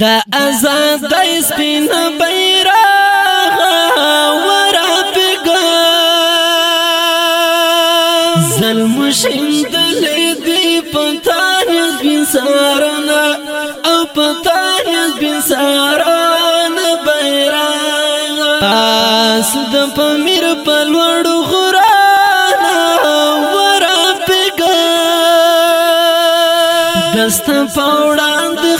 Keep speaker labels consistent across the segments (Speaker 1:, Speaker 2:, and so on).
Speaker 1: د آزاد د سپین بیرغ ور افګا ظلم شندل دی پتان بن سارنا او پتان بن ساران بیرغ پاس د پمیر پلوړو غرانا ور افګا دست پاوړاند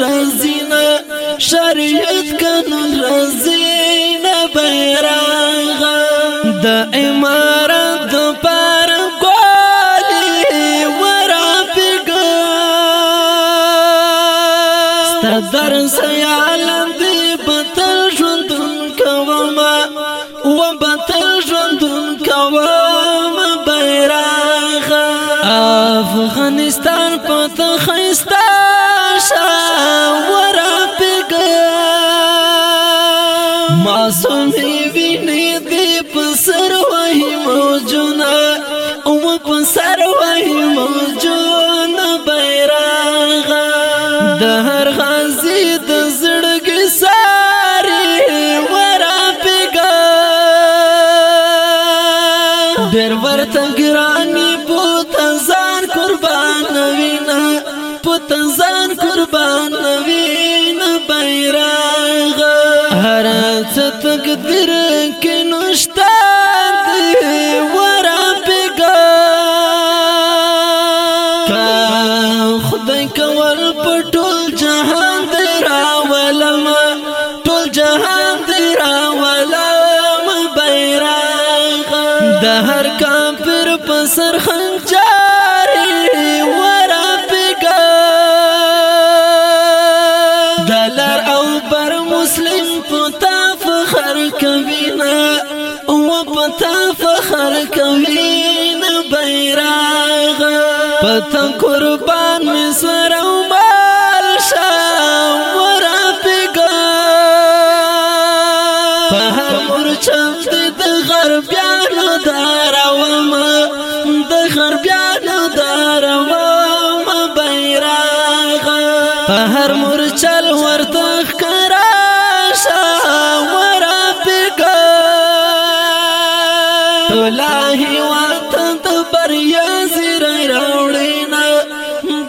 Speaker 1: رزینا شریعت قانون رزینا بیراغ د امارت د پار ګوالي ورا پیګا ستدر سیالم دی بتل ژوندون کوما و بتل ژوندون کوما بیراغ افغانستان پته خيستا معصومی ویني دی پسر وای موجونا اوم پسر وای موجونا بیرغ د هر غازی د زړګي ساري ورا پیګا ډېر ورته پت ځان قربان وي نه بیرغ هر څه تقدیر کې نشتا دی ورا پیګا خدای کول په ټول جهان دی راولم ټول جهان دی راولم بیرغ د هر کافر په سر خنګ تا فخر کوي نه بیرغ پته قربان می سره مال شاو ورا پیګا په هر چند د غرب یانو داروم د غرب یانو داروم بیرغ په هر مرچل ورته ټولا هیواد د بریا زیری راوړینا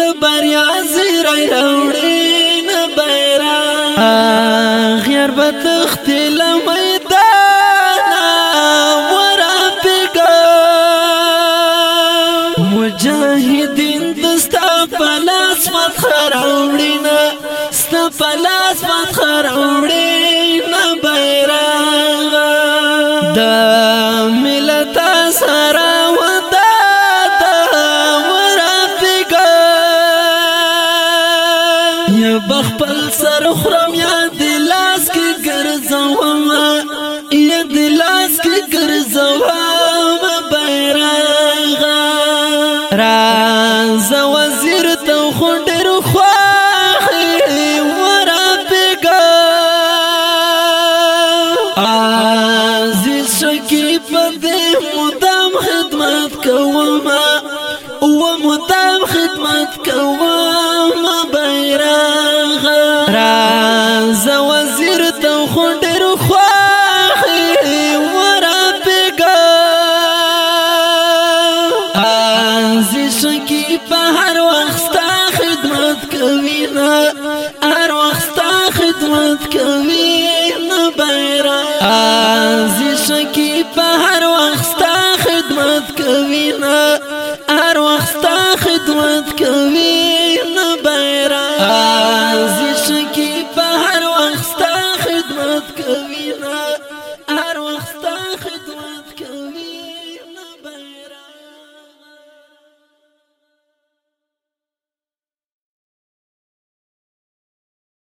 Speaker 1: د بریا زیری راوړینا بیرا غیر بتخت لمیدان ورا پیګا مجاهدین دستا پلاس مت خراوړینا ستا پلاس مت خراوړینا بخپل سر خرم یا دلاس کی گرزوام یا دلاس کی گرزوام بیراغا راز وزیر تو خوندر خواهی ورا بگا عزیز شکی پده مدد کوي نه بیرغ ازي شکی په هر وخت خدمت کوي نه هر وخت خدمت کوي نه بیرغ ازي شکی په هر وخت خدمت کوي نه هر وخت خدمت کوي